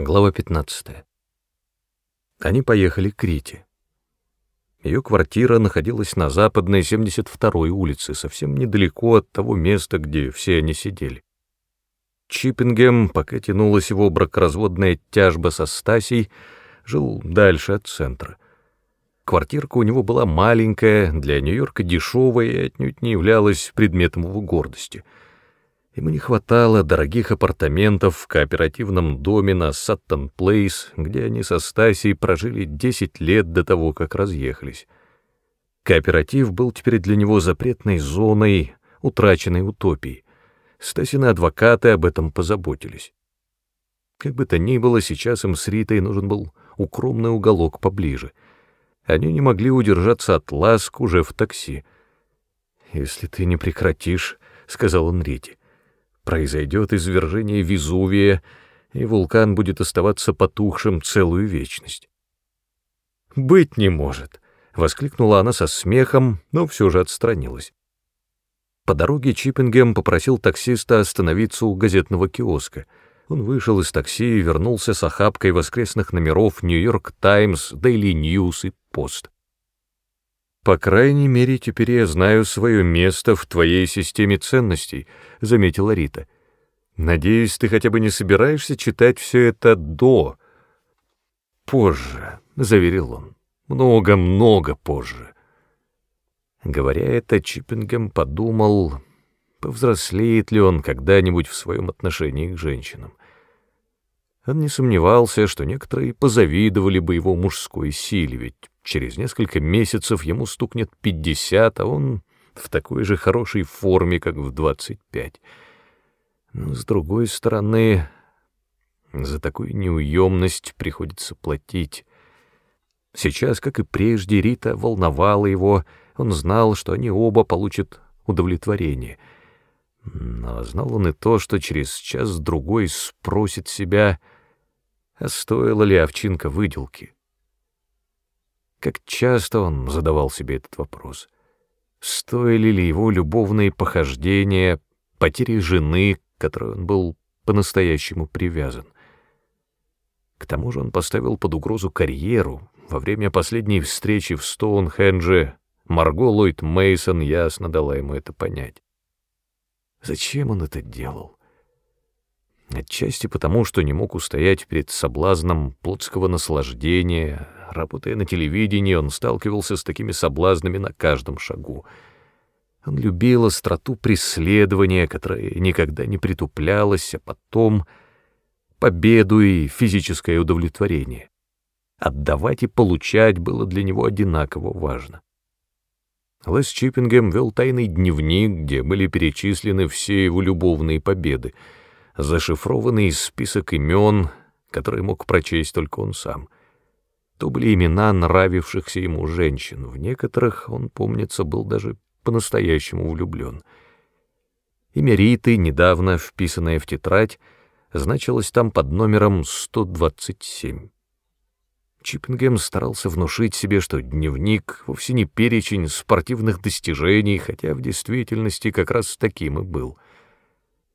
Глава 15. Они поехали к Рите. Ее квартира находилась на западной 72-й улице, совсем недалеко от того места, где все они сидели. Чиппингем, пока тянулась его бракоразводная тяжба со Стасей, жил дальше от центра. Квартирка у него была маленькая, для Нью-Йорка дешевая и отнюдь не являлась предметом его гордости — Ему не хватало дорогих апартаментов в кооперативном доме на Саттон-Плейс, где они со Стасией прожили 10 лет до того, как разъехались. Кооператив был теперь для него запретной зоной, утраченной утопией. Стасины адвокаты об этом позаботились. Как бы то ни было, сейчас им с Ритой нужен был укромный уголок поближе. Они не могли удержаться от ласк уже в такси. «Если ты не прекратишь», — сказал он Рите, произойдет извержение Везувия, и вулкан будет оставаться потухшим целую вечность. «Быть не может!» — воскликнула она со смехом, но все же отстранилась. По дороге Чиппингем попросил таксиста остановиться у газетного киоска. Он вышел из такси и вернулся с охапкой воскресных номеров «Нью-Йорк Таймс», «Дейли Ньюс» и «Пост». «По крайней мере, теперь я знаю свое место в твоей системе ценностей», — заметила Рита. «Надеюсь, ты хотя бы не собираешься читать все это до...» «Позже», — заверил он. «Много-много позже». Говоря это, Чиппингем подумал, повзрослеет ли он когда-нибудь в своем отношении к женщинам. Он не сомневался, что некоторые позавидовали бы его мужской силе, ведь через несколько месяцев ему стукнет пятьдесят, а он в такой же хорошей форме, как в двадцать пять. Но, с другой стороны, за такую неуемность приходится платить. Сейчас, как и прежде, Рита волновала его, он знал, что они оба получат удовлетворение. Но знал он и то, что через час-другой спросит себя — а стоила ли овчинка выделки? Как часто он задавал себе этот вопрос. Стоили ли его любовные похождения, потери жены, к которой он был по-настоящему привязан? К тому же он поставил под угрозу карьеру. Во время последней встречи в Стоунхендже Марго Ллойд Мейсон ясно дала ему это понять. Зачем он это делал? Отчасти потому, что не мог устоять перед соблазном плотского наслаждения. Работая на телевидении, он сталкивался с такими соблазнами на каждом шагу. Он любил остроту преследования, которая никогда не притуплялась, а потом победу и физическое удовлетворение. Отдавать и получать было для него одинаково важно. Лес Чиппингем вел тайный дневник, где были перечислены все его любовные победы — зашифрованный список имен, который мог прочесть только он сам. То были имена нравившихся ему женщин, в некоторых, он, помнится, был даже по-настоящему влюблен. Имя Риты, недавно вписанное в тетрадь, значилось там под номером 127. Чиппингем старался внушить себе, что дневник вовсе не перечень спортивных достижений, хотя в действительности как раз таким и был —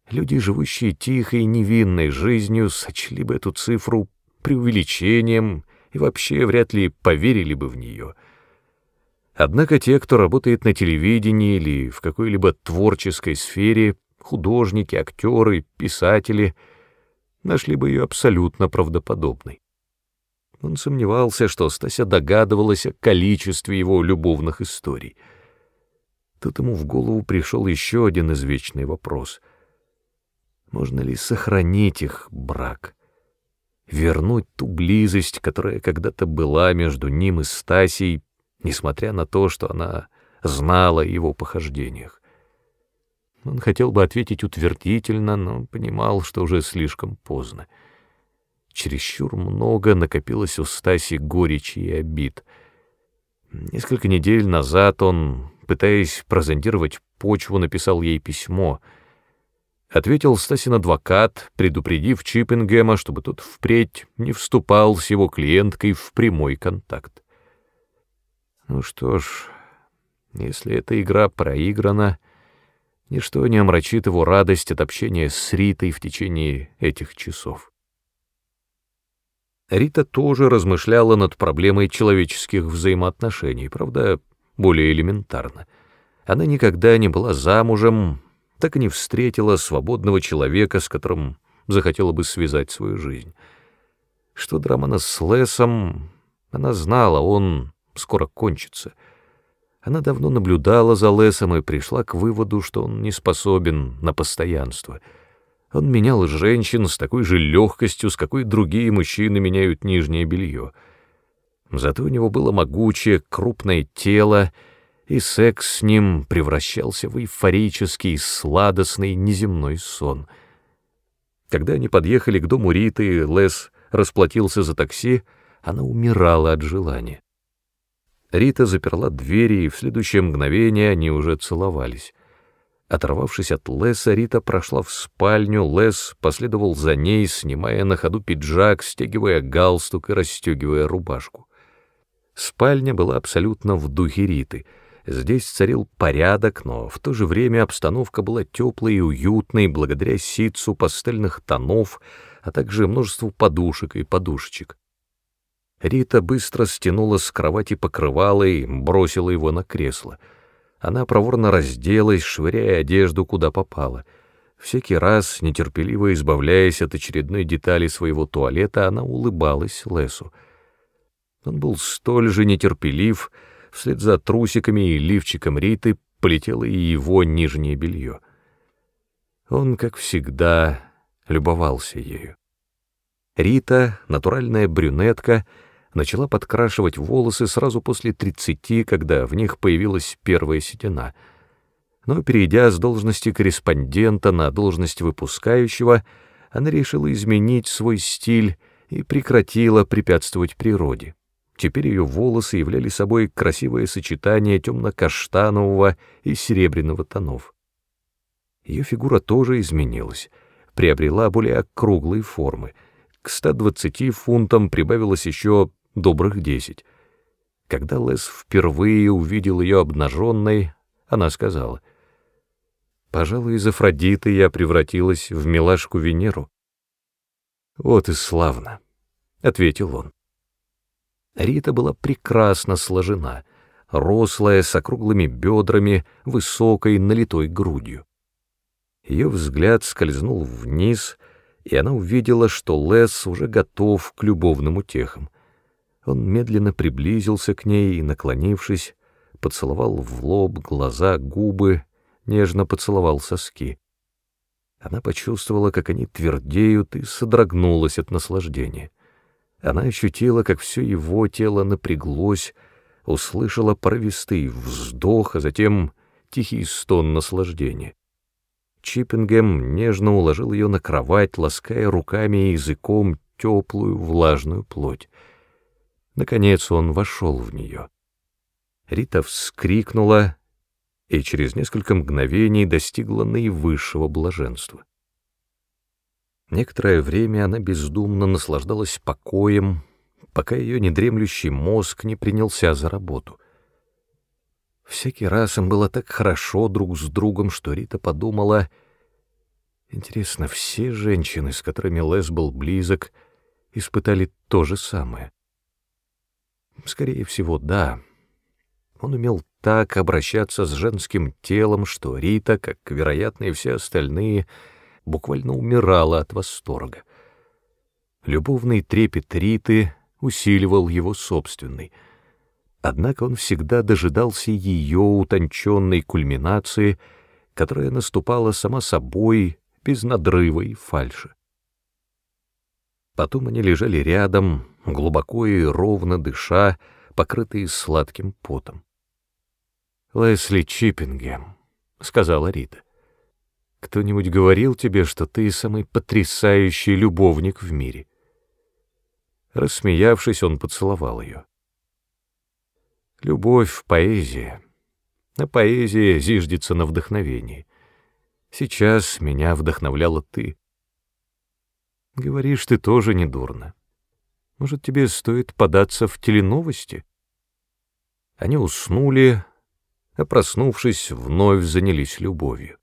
Люди, живущие тихой невинной жизнью, сочли бы эту цифру преувеличением и вообще вряд ли поверили бы в нее. Однако те, кто работает на телевидении или в какой-либо творческой сфере, художники, актеры, писатели, нашли бы ее абсолютно правдоподобной. Он сомневался, что Стася догадывалась о количестве его любовных историй. Тут ему в голову пришел еще один извечный вопрос — можно ли сохранить их брак? Вернуть ту близость, которая когда-то была между ним и Стасей, несмотря на то, что она знала о его похождениях. Он хотел бы ответить утвердительно, но понимал, что уже слишком поздно. Чересчур много накопилось у Стаси горечи и обид. Несколько недель назад он, пытаясь прозондировать почву, написал ей письмо — ответил Стасин адвокат, предупредив Чиппингема, чтобы тот впредь не вступал с его клиенткой в прямой контакт. Ну что ж, если эта игра проиграна, ничто не омрачит его радость от общения с Ритой в течение этих часов. Рита тоже размышляла над проблемой человеческих взаимоотношений, правда, более элементарно. Она никогда не была замужем, так и не встретила свободного человека, с которым захотела бы связать свою жизнь. Что Драмана с Лесом, она знала, он скоро кончится. Она давно наблюдала за Лесом и пришла к выводу, что он не способен на постоянство. Он менял женщин с такой же легкостью, с какой другие мужчины меняют нижнее белье. Зато у него было могучее, крупное тело, и секс с ним превращался в эйфорический, сладостный, неземной сон. Когда они подъехали к дому Риты, Лес расплатился за такси, она умирала от желания. Рита заперла двери, и в следующее мгновение они уже целовались. Оторвавшись от Леса, Рита прошла в спальню, Лес последовал за ней, снимая на ходу пиджак, стягивая галстук и расстегивая рубашку. Спальня была абсолютно в духе Риты. Здесь царил порядок, но в то же время обстановка была теплой и уютной благодаря ситцу пастельных тонов, а также множеству подушек и подушечек. Рита быстро стянула с кровати покрывало и бросила его на кресло. Она проворно разделась, швыряя одежду куда попало. Всякий раз, нетерпеливо избавляясь от очередной детали своего туалета, она улыбалась Лесу. Он был столь же нетерпелив, вслед за трусиками и лифчиком Риты полетело и его нижнее белье. Он, как всегда, любовался ею. Рита, натуральная брюнетка, начала подкрашивать волосы сразу после тридцати, когда в них появилась первая седина. Но, перейдя с должности корреспондента на должность выпускающего, она решила изменить свой стиль и прекратила препятствовать природе. Теперь ее волосы являли собой красивое сочетание темно-каштанового и серебряного тонов. Ее фигура тоже изменилась, приобрела более округлые формы. К 120 фунтам прибавилось еще добрых десять. Когда Лес впервые увидел ее обнаженной, она сказала, «Пожалуй, из Афродиты я превратилась в милашку Венеру». «Вот и славно», — ответил он. Рита была прекрасно сложена, рослая, с округлыми бедрами, высокой, налитой грудью. Ее взгляд скользнул вниз, и она увидела, что Лес уже готов к любовным утехам. Он медленно приблизился к ней и, наклонившись, поцеловал в лоб, глаза, губы, нежно поцеловал соски. Она почувствовала, как они твердеют, и содрогнулась от наслаждения. Она ощутила, как все его тело напряглось, услышала порывистый вздох, а затем тихий стон наслаждения. Чиппингем нежно уложил ее на кровать, лаская руками и языком теплую влажную плоть. Наконец он вошел в нее. Рита вскрикнула и через несколько мгновений достигла наивысшего блаженства. Некоторое время она бездумно наслаждалась покоем, пока ее недремлющий мозг не принялся за работу. Всякий раз им было так хорошо друг с другом, что Рита подумала, интересно, все женщины, с которыми Лес был близок, испытали то же самое. Скорее всего, да. Он умел так обращаться с женским телом, что Рита, как, вероятно, и все остальные, буквально умирала от восторга. Любовный трепет Риты усиливал его собственный. Однако он всегда дожидался ее утонченной кульминации, которая наступала сама собой, без надрыва и фальши. Потом они лежали рядом, глубоко и ровно дыша, покрытые сладким потом. «Лесли Чиппингем», — сказала Рита. «Кто-нибудь говорил тебе, что ты самый потрясающий любовник в мире?» Рассмеявшись, он поцеловал ее. «Любовь в поэзии, а поэзия зиждется на вдохновении. Сейчас меня вдохновляла ты». Говоришь, ты тоже недурно. Может, тебе стоит податься в теленовости? Они уснули, а проснувшись, вновь занялись любовью.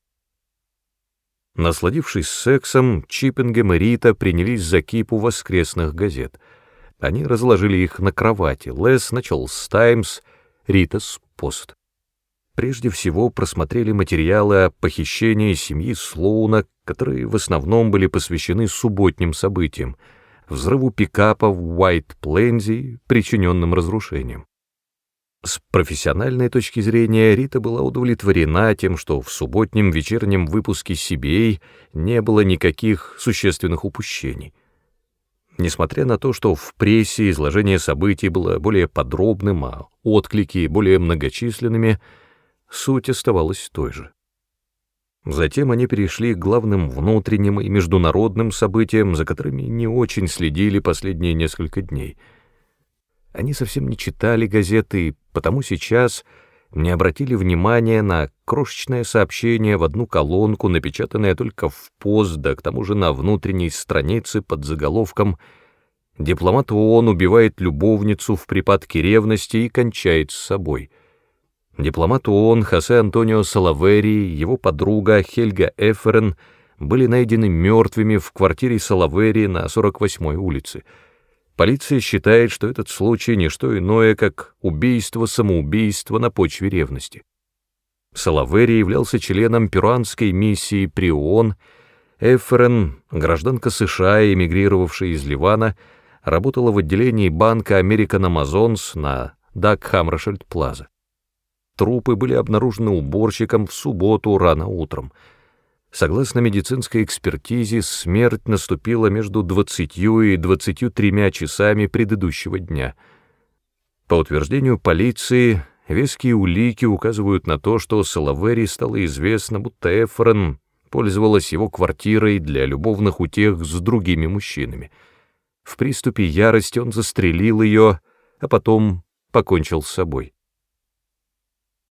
Насладившись сексом, Чиппингем и Рита принялись за кипу воскресных газет. Они разложили их на кровати. Лес начал с «Таймс», Рита с «Пост». Прежде всего просмотрели материалы о похищении семьи Слоуна, которые в основном были посвящены субботним событиям, взрыву пикапа в Уайт-Плензи, причиненным разрушением. С профессиональной точки зрения Рита была удовлетворена тем, что в субботнем вечернем выпуске CBA не было никаких существенных упущений. Несмотря на то, что в прессе изложение событий было более подробным, а отклики более многочисленными, суть оставалась той же. Затем они перешли к главным внутренним и международным событиям, за которыми не очень следили последние несколько дней — они совсем не читали газеты, потому сейчас не обратили внимания на крошечное сообщение в одну колонку, напечатанное только в пост, да к тому же на внутренней странице под заголовком «Дипломат ООН убивает любовницу в припадке ревности и кончает с собой». Дипломат ООН Хосе Антонио Салавери, его подруга Хельга Эферен были найдены мертвыми в квартире Салавери на 48-й улице — Полиция считает, что этот случай не что иное, как убийство-самоубийство на почве ревности. Салавери являлся членом перуанской миссии при ООН, Эфрен, гражданка США, эмигрировавшая из Ливана, работала в отделении банка American Amazons на Дак-Хамрашельд-Плаза. Трупы были обнаружены уборщиком в субботу рано утром — Согласно медицинской экспертизе, смерть наступила между 20 и 23 часами предыдущего дня. По утверждению полиции, веские улики указывают на то, что Салавери стало известно, будто Эфрон пользовалась его квартирой для любовных утех с другими мужчинами. В приступе ярости он застрелил ее, а потом покончил с собой.